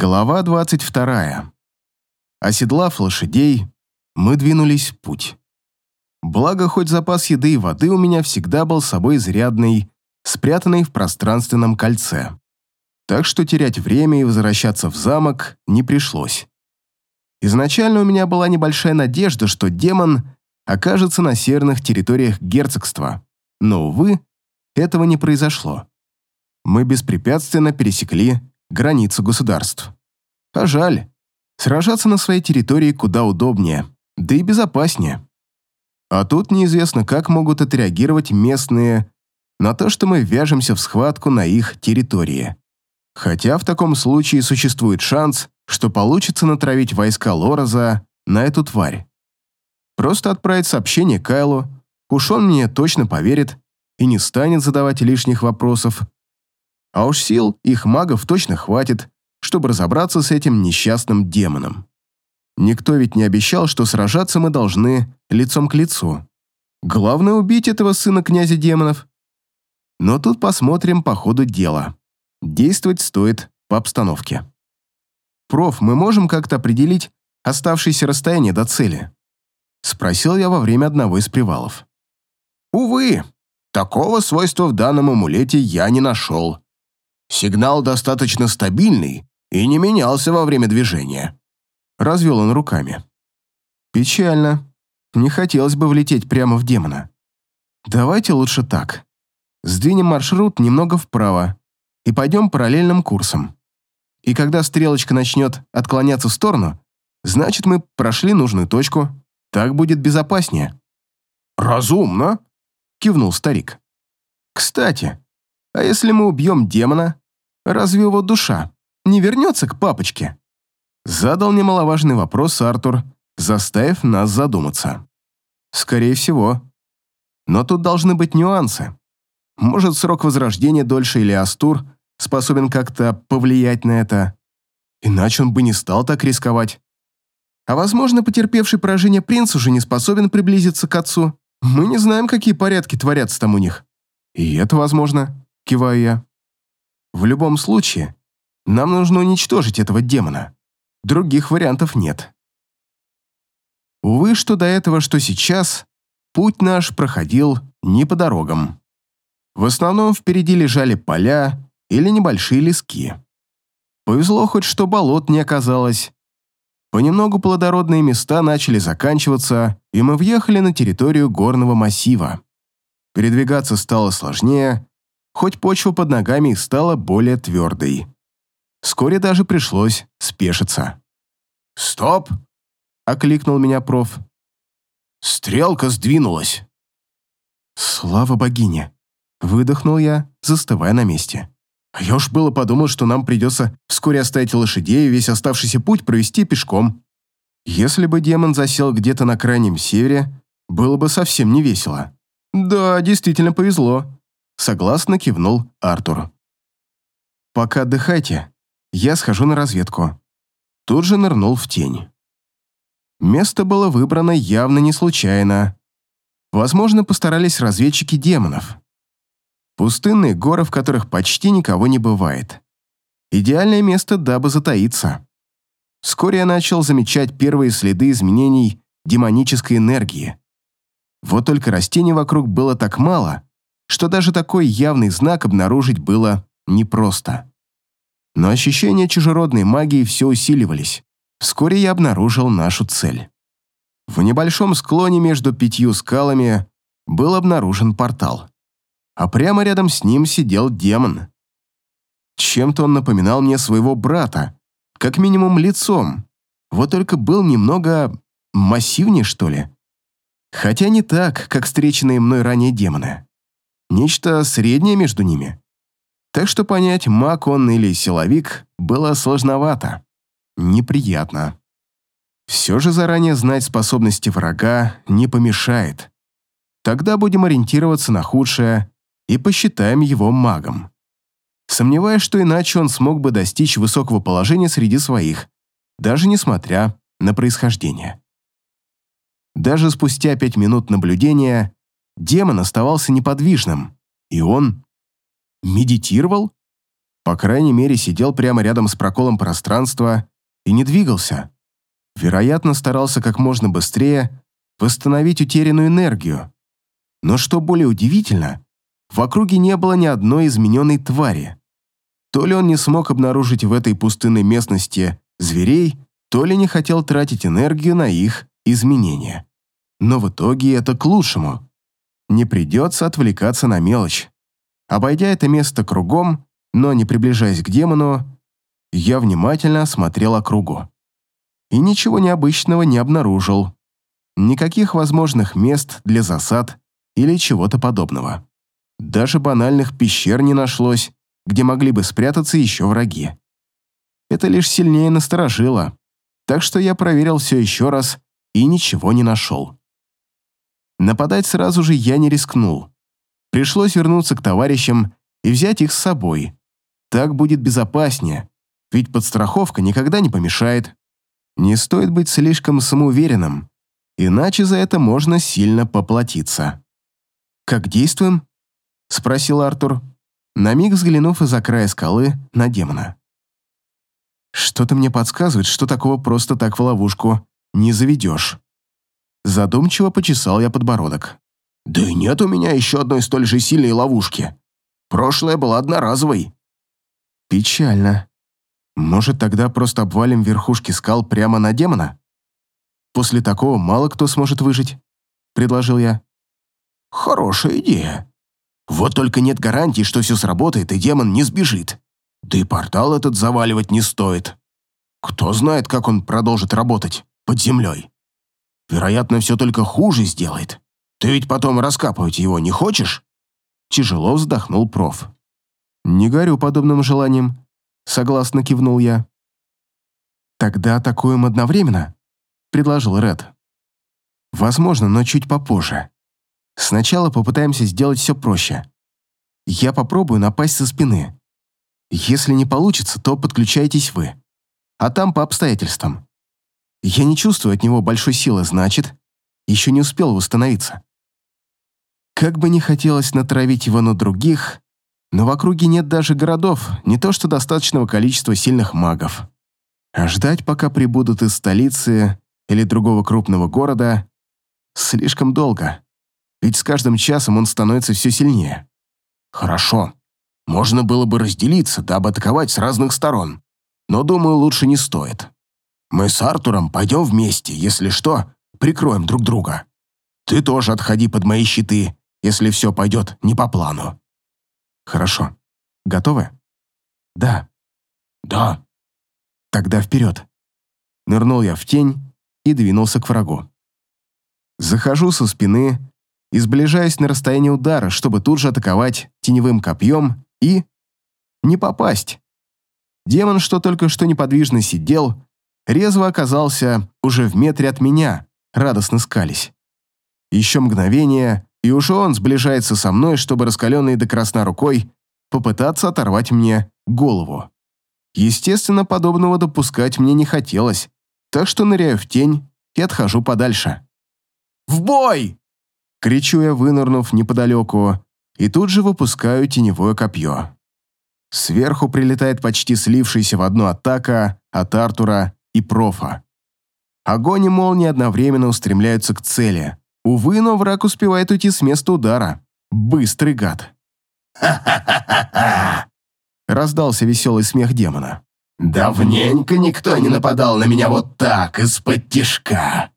Глава 22. Оседлав лошадей, мы двинулись в путь. Благо, хоть запас еды и воды у меня всегда был с собой изрядный, спрятанный в пространственном кольце. Так что терять время и возвращаться в замок не пришлось. Изначально у меня была небольшая надежда, что демон окажется на северных территориях герцогства, но, увы, этого не произошло. Мы беспрепятственно пересекли границу государств. А жаль, сражаться на своей территории куда удобнее, да и безопаснее. А тут неизвестно, как могут отреагировать местные на то, что мы вяжемся в схватку на их территории. Хотя в таком случае существует шанс, что получится натравить войска Лороза на эту тварь. Просто отправить сообщение Кайлу, уж он мне точно поверит и не станет задавать лишних вопросов, а уж сил их магов точно хватит, чтобы разобраться с этим несчастным демоном. Никто ведь не обещал, что сражаться мы должны лицом к лицу. Главное убить этого сына князя демонов. Но тут посмотрим по ходу дела. Действовать стоит по обстановке. «Проф, мы можем как-то определить оставшееся расстояние до цели?» Спросил я во время одного из привалов. «Увы, такого свойства в данном амулете я не нашел», Сигнал достаточно стабильный и не менялся во время движения. Развел он руками. Печально. Не хотелось бы влететь прямо в демона. Давайте лучше так. Сдвинем маршрут немного вправо и пойдем параллельным курсом. И когда стрелочка начнет отклоняться в сторону, значит, мы прошли нужную точку. Так будет безопаснее. «Разумно», — кивнул старик. «Кстати, а если мы убьем демона, Разве его душа не вернется к папочке?» Задал немаловажный вопрос Артур, заставив нас задуматься. «Скорее всего. Но тут должны быть нюансы. Может, срок возрождения дольше или Астур способен как-то повлиять на это. Иначе он бы не стал так рисковать. А возможно, потерпевший поражение принц уже не способен приблизиться к отцу. Мы не знаем, какие порядки творятся там у них. И это возможно, киваю я. В любом случае, нам нужно уничтожить этого демона. Других вариантов нет. Увы, что до этого, что сейчас, путь наш проходил не по дорогам. В основном впереди лежали поля или небольшие лески. Повезло хоть, что болот не оказалось. Понемногу плодородные места начали заканчиваться, и мы въехали на территорию горного массива. Передвигаться стало сложнее, хоть почва под ногами и стала более твердой. Вскоре даже пришлось спешиться. «Стоп!» — окликнул меня проф. «Стрелка сдвинулась!» «Слава богине!» — выдохнул я, застывая на месте. я уж было подумал, что нам придется вскоре оставить лошадей и весь оставшийся путь провести пешком. Если бы демон засел где-то на крайнем севере, было бы совсем не весело. Да, действительно повезло. Согласно кивнул Артур. «Пока отдыхайте, я схожу на разведку». Тут же нырнул в тень. Место было выбрано явно не случайно. Возможно, постарались разведчики демонов. Пустынные горы, в которых почти никого не бывает. Идеальное место, дабы затаиться. Вскоре я начал замечать первые следы изменений демонической энергии. Вот только растений вокруг было так мало, что даже такой явный знак обнаружить было непросто. Но ощущения чужеродной магии все усиливались. Вскоре я обнаружил нашу цель. В небольшом склоне между пятью скалами был обнаружен портал. А прямо рядом с ним сидел демон. Чем-то он напоминал мне своего брата, как минимум лицом. Вот только был немного массивнее, что ли. Хотя не так, как встреченные мной ранее демоны нечто среднее между ними. Так что понять, маг он или силовик, было сложновато. Неприятно. Все же заранее знать способности врага не помешает. Тогда будем ориентироваться на худшее и посчитаем его магом. Сомневаюсь, что иначе он смог бы достичь высокого положения среди своих, даже несмотря на происхождение. Даже спустя пять минут наблюдения демон оставался неподвижным, и он медитировал? По крайней мере, сидел прямо рядом с проколом пространства и не двигался. Вероятно, старался как можно быстрее восстановить утерянную энергию. Но что более удивительно, в округе не было ни одной измененной твари. То ли он не смог обнаружить в этой пустынной местности зверей, то ли не хотел тратить энергию на их изменения. Но в итоге это к лучшему. Не придется отвлекаться на мелочь. Обойдя это место кругом, но не приближаясь к демону, я внимательно осмотрел округу. И ничего необычного не обнаружил. Никаких возможных мест для засад или чего-то подобного. Даже банальных пещер не нашлось, где могли бы спрятаться еще враги. Это лишь сильнее насторожило, так что я проверил все еще раз и ничего не нашел. Нападать сразу же я не рискнул. Пришлось вернуться к товарищам и взять их с собой. Так будет безопаснее, ведь подстраховка никогда не помешает. Не стоит быть слишком самоуверенным, иначе за это можно сильно поплатиться. «Как действуем?» — спросил Артур на миг взглянув из-за края скалы на демона. «Что-то мне подсказывает, что такого просто так в ловушку не заведешь». Задумчиво почесал я подбородок. «Да и нет у меня еще одной столь же сильной ловушки. Прошлая была одноразовой». «Печально. Может, тогда просто обвалим верхушки скал прямо на демона? После такого мало кто сможет выжить», — предложил я. «Хорошая идея», вот только нет гарантии, что все сработает и демон не сбежит. Да и портал этот заваливать не стоит. Кто знает, как он продолжит работать под землей. Вероятно, все только хуже сделает. Ты ведь потом раскапывать его не хочешь?» Тяжело вздохнул проф. «Не горю подобным желанием», — согласно кивнул я. «Тогда атакуем одновременно», — предложил Ред. «Возможно, но чуть попозже. Сначала попытаемся сделать все проще. Я попробую напасть со спины. Если не получится, то подключайтесь вы. А там по обстоятельствам. Я не чувствую от него большой силы, значит, еще не успел восстановиться. Как бы не хотелось натравить его на других, но в округе нет даже городов, не то что достаточного количества сильных магов. А ждать, пока прибудут из столицы или другого крупного города, слишком долго ведь с каждым часом он становится все сильнее. Хорошо. Можно было бы разделиться, дабы атаковать с разных сторон. Но, думаю, лучше не стоит. Мы с Артуром пойдем вместе, если что, прикроем друг друга. Ты тоже отходи под мои щиты, если все пойдет не по плану. Хорошо. Готовы? Да. Да. Тогда вперед. Нырнул я в тень и двинулся к врагу. Захожу со спины, и сближаясь на расстояние удара, чтобы тут же атаковать теневым копьем и... не попасть. Демон, что только что неподвижно сидел, резво оказался уже в метре от меня, радостно скались. Еще мгновение, и уже он сближается со мной, чтобы раскаленный до красна рукой попытаться оторвать мне голову. Естественно, подобного допускать мне не хотелось, так что ныряю в тень и отхожу подальше. «В бой!» Кричу я, вынырнув неподалеку, и тут же выпускаю теневое копье. Сверху прилетает почти слившаяся в одну атака от Артура и Профа. Огонь и молнии одновременно устремляются к цели. Увы, но враг успевает уйти с места удара. Быстрый гад. «Ха-ха-ха-ха!» Раздался веселый смех демона. «Давненько никто не нападал на меня вот так, из-под тишка.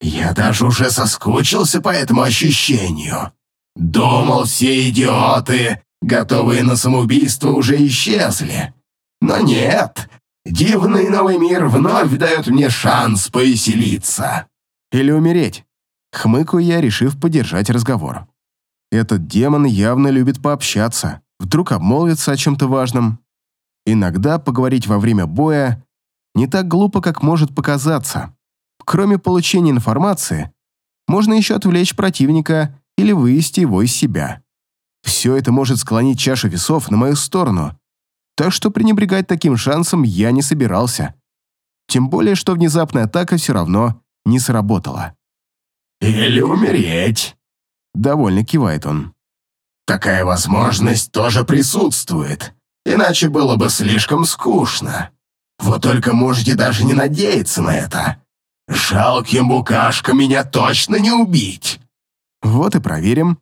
Я даже уже соскучился по этому ощущению. Думал, все идиоты, готовые на самоубийство, уже исчезли. Но нет, дивный новый мир вновь дает мне шанс повеселиться. Или умереть. Хмыкаю я, решив поддержать разговор. Этот демон явно любит пообщаться, вдруг обмолвится о чем-то важном. Иногда поговорить во время боя не так глупо, как может показаться. Кроме получения информации, можно еще отвлечь противника или вывести его из себя. Все это может склонить чашу весов на мою сторону, так что пренебрегать таким шансом я не собирался. Тем более, что внезапная атака все равно не сработала. «Или умереть», — довольно кивает он. «Такая возможность тоже присутствует. Иначе было бы слишком скучно. Вот только можете даже не надеяться на это. Жалким букашка меня точно не убить. Вот и проверим.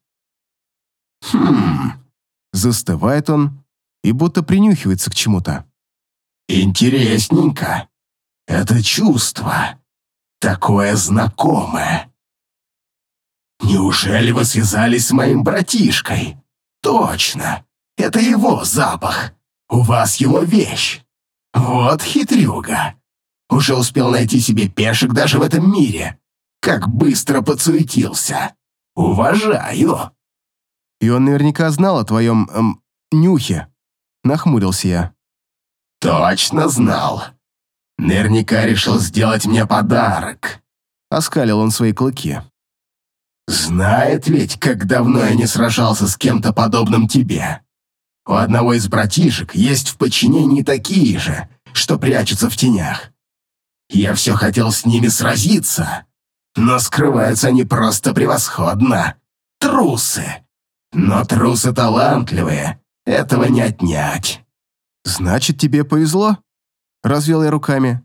Хм, Застывает он и будто принюхивается к чему-то. интересненько. Это чувство. Такое знакомое. Неужели вы связались с моим братишкой? Точно. Это его запах. У вас его вещь. Вот хитрюга. Уже успел найти себе пешек даже в этом мире. Как быстро подсуетился. Уважаю. И он наверняка знал о твоем эм, нюхе. Нахмурился я. Точно знал. Наверняка решил сделать мне подарок. Оскалил он свои клыки. Знает ведь, как давно я не сражался с кем-то подобным тебе. У одного из братишек есть в подчинении такие же, что прячутся в тенях. Я все хотел с ними сразиться, но скрываются они просто превосходно. Трусы. Но трусы талантливые, этого не отнять. Значит, тебе повезло? Развел я руками.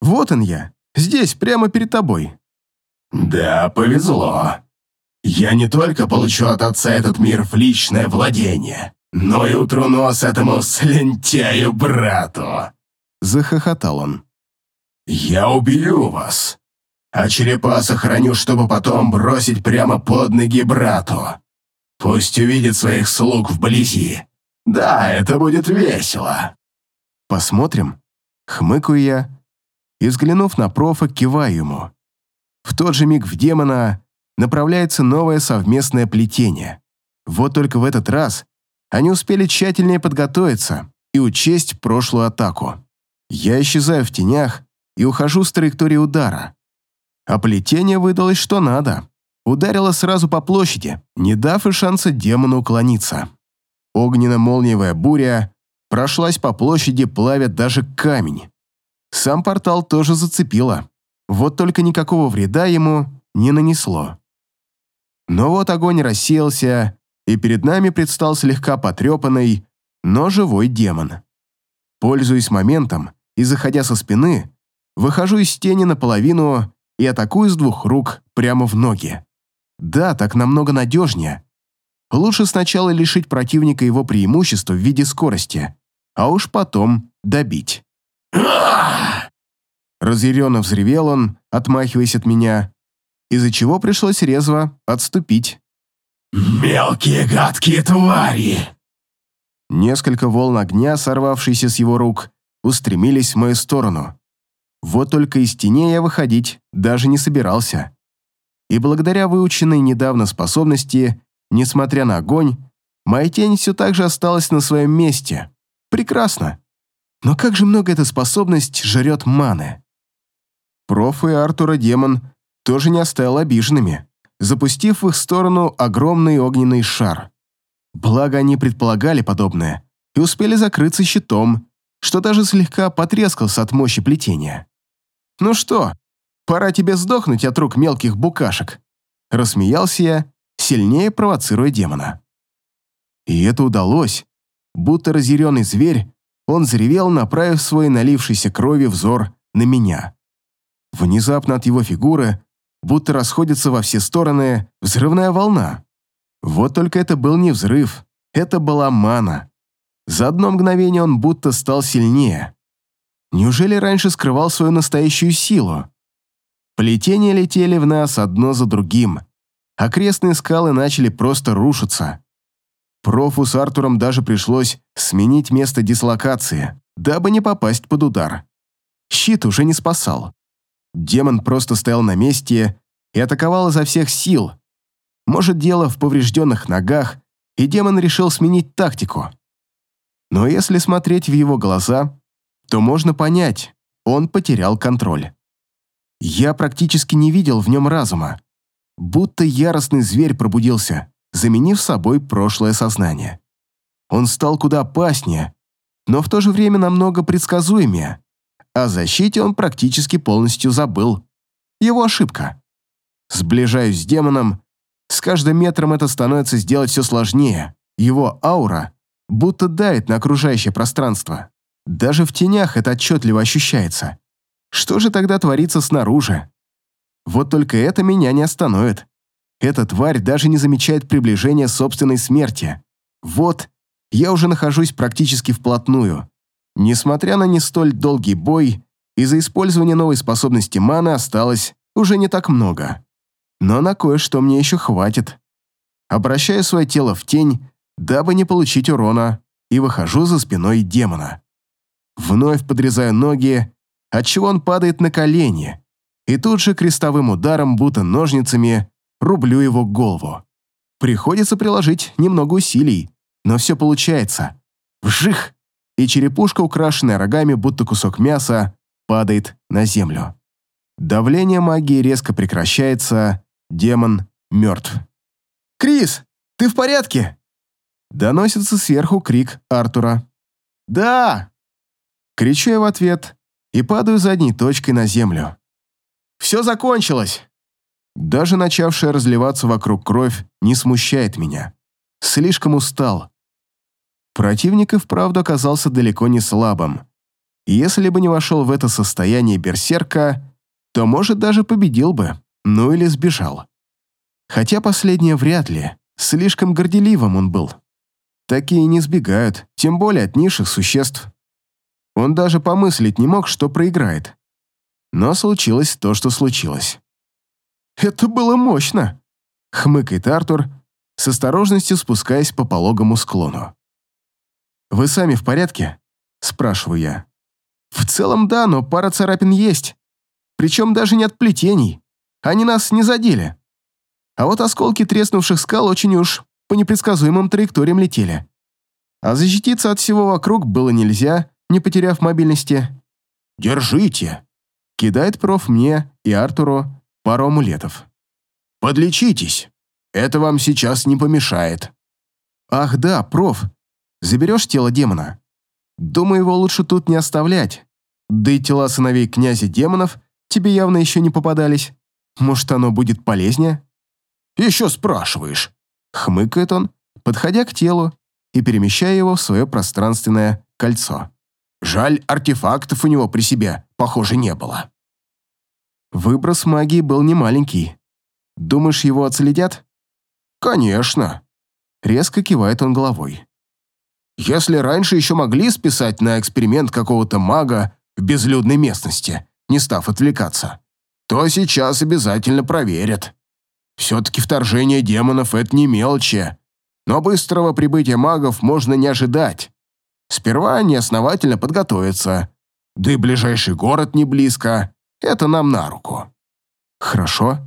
Вот он я, здесь, прямо перед тобой. Да, повезло. Я не только получу от отца этот мир в личное владение, но и утру нос этому слентяю-брату. Захохотал он. Я убью вас, а черепа сохраню, чтобы потом бросить прямо под ноги брату. Пусть увидит своих слуг вблизи. Да, это будет весело. Посмотрим. Хмыкаю я и, взглянув на профа, киваю ему. В тот же миг в демона направляется новое совместное плетение. Вот только в этот раз они успели тщательнее подготовиться и учесть прошлую атаку. Я исчезаю в тенях и ухожу с траектории удара. А плетение выдалось что надо. Ударило сразу по площади, не дав и шанса демону уклониться. Огненно-молниевая буря прошлась по площади, плавя даже камень. Сам портал тоже зацепило. Вот только никакого вреда ему не нанесло. Но вот огонь рассеялся, и перед нами предстал слегка потрепанный, но живой демон. Пользуясь моментом и заходя со спины, выхожу из тени наполовину и атакую с двух рук прямо в ноги. Да, так намного надежнее. Лучше сначала лишить противника его преимущества в виде скорости, а уж потом добить. Разъяренно взревел он, отмахиваясь от меня, из-за чего пришлось резво отступить. «Мелкие гадкие твари!» Несколько волн огня, сорвавшиеся с его рук, устремились в мою сторону. Вот только из теней я выходить даже не собирался. И благодаря выученной недавно способности, несмотря на огонь, моя тень все так же осталась на своем месте. Прекрасно. Но как же много эта способность жрет маны. Проф и Артура демон тоже не оставил обиженными, запустив в их сторону огромный огненный шар. Благо они предполагали подобное и успели закрыться щитом, что даже слегка потрескался от мощи плетения. «Ну что, пора тебе сдохнуть от рук мелких букашек», рассмеялся я, сильнее провоцируя демона. И это удалось. Будто разъяренный зверь, он заревел, направив свой налившийся крови взор на меня. Внезапно от его фигуры будто расходится во все стороны взрывная волна. Вот только это был не взрыв, это была мана. За одно мгновение он будто стал сильнее. Неужели раньше скрывал свою настоящую силу? Плетения летели в нас одно за другим. Окрестные скалы начали просто рушиться. Профу с Артуром даже пришлось сменить место дислокации, дабы не попасть под удар. Щит уже не спасал. Демон просто стоял на месте и атаковал изо всех сил. Может, дело в поврежденных ногах, и демон решил сменить тактику. Но если смотреть в его глаза, то можно понять, он потерял контроль. Я практически не видел в нем разума. Будто яростный зверь пробудился, заменив собой прошлое сознание. Он стал куда опаснее, но в то же время намного предсказуемее. О защите он практически полностью забыл. Его ошибка. Сближаюсь с демоном. С каждым метром это становится сделать все сложнее. Его аура будто давит на окружающее пространство. Даже в тенях это отчетливо ощущается. Что же тогда творится снаружи? Вот только это меня не остановит. Эта тварь даже не замечает приближения собственной смерти. Вот, я уже нахожусь практически вплотную. Несмотря на не столь долгий бой, из-за использования новой способности маны осталось уже не так много. Но на кое-что мне еще хватит. Обращаю свое тело в тень, дабы не получить урона, и выхожу за спиной демона. Вновь подрезаю ноги, отчего он падает на колени, и тут же крестовым ударом, будто ножницами, рублю его голову. Приходится приложить немного усилий, но все получается. Вжих! И черепушка, украшенная рогами, будто кусок мяса, падает на землю. Давление магии резко прекращается, демон мертв. «Крис, ты в порядке?» Доносится сверху крик Артура. «Да!» Кричу я в ответ и падаю задней точкой на землю. «Все закончилось!» Даже начавшая разливаться вокруг кровь не смущает меня. Слишком устал. Противник и вправду оказался далеко не слабым. Если бы не вошел в это состояние берсерка, то, может, даже победил бы, ну или сбежал. Хотя последнее вряд ли, слишком горделивым он был. Такие не сбегают, тем более от низших существ. Он даже помыслить не мог, что проиграет. Но случилось то, что случилось. «Это было мощно!» — хмыкает Артур, с осторожностью спускаясь по пологому склону. «Вы сами в порядке?» — спрашиваю я. «В целом да, но пара царапин есть. Причем даже не от плетений. Они нас не задели. А вот осколки треснувших скал очень уж по непредсказуемым траекториям летели. А защититься от всего вокруг было нельзя, не потеряв мобильности. «Держите!» — кидает проф мне и Артуру пару амулетов. «Подлечитесь! Это вам сейчас не помешает». «Ах да, проф, заберешь тело демона? Думаю, его лучше тут не оставлять. Да и тела сыновей князя демонов тебе явно еще не попадались. Может, оно будет полезнее?» «Еще спрашиваешь?» Хмыкает он, подходя к телу и перемещая его в свое пространственное кольцо. Жаль, артефактов у него при себе, похоже, не было. Выброс магии был немаленький. Думаешь, его отследят? Конечно. Резко кивает он головой. Если раньше еще могли списать на эксперимент какого-то мага в безлюдной местности, не став отвлекаться, то сейчас обязательно проверят. Все-таки вторжение демонов — это не мелочи, но быстрого прибытия магов можно не ожидать. Сперва они основательно подготовятся, да и ближайший город не близко, это нам на руку. Хорошо.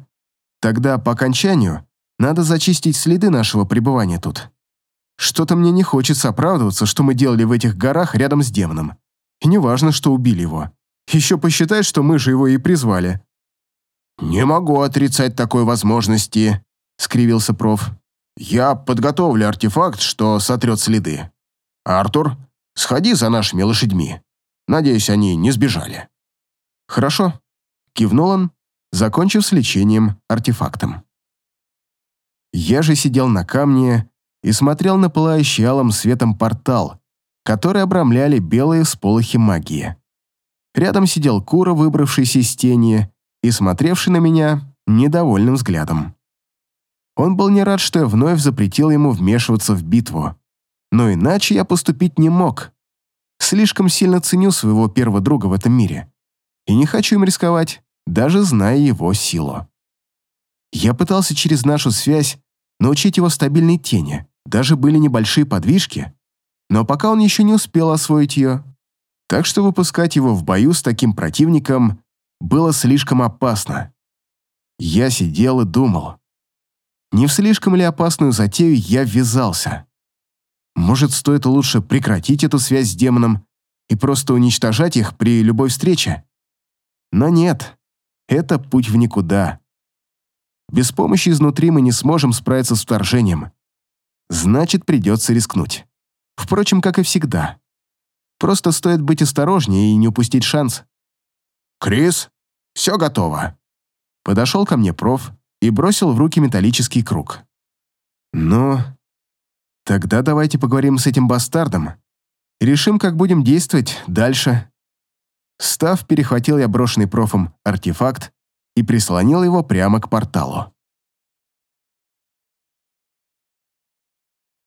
Тогда по окончанию надо зачистить следы нашего пребывания тут. Что-то мне не хочется оправдываться, что мы делали в этих горах рядом с демоном. И не важно, что убили его. Еще посчитай, что мы же его и призвали. «Не могу отрицать такой возможности», — скривился проф. «Я подготовлю артефакт, что сотрет следы. Артур, сходи за нашими лошадьми. Надеюсь, они не сбежали». «Хорошо», — кивнул он, закончив с лечением артефактом. Я же сидел на камне и смотрел на пылающий алым светом портал, который обрамляли белые всполохи магии. Рядом сидел Кура, выбравшийся из тени, и смотревший на меня недовольным взглядом. Он был не рад, что я вновь запретил ему вмешиваться в битву. Но иначе я поступить не мог. Слишком сильно ценю своего первого друга в этом мире. И не хочу им рисковать, даже зная его силу. Я пытался через нашу связь научить его стабильной тени. Даже были небольшие подвижки. Но пока он еще не успел освоить ее. Так что выпускать его в бою с таким противником было слишком опасно. Я сидел и думал. Не в слишком ли опасную затею я ввязался? Может, стоит лучше прекратить эту связь с демоном и просто уничтожать их при любой встрече? Но нет, это путь в никуда. Без помощи изнутри мы не сможем справиться с вторжением. Значит, придется рискнуть. Впрочем, как и всегда. Просто стоит быть осторожнее и не упустить шанс. «Крис, все готово». Подошел ко мне проф и бросил в руки металлический круг. «Ну, Тогда давайте поговорим с этим бастардом. Решим, как будем действовать дальше. Став, перехватил я брошенный профом артефакт и прислонил его прямо к порталу.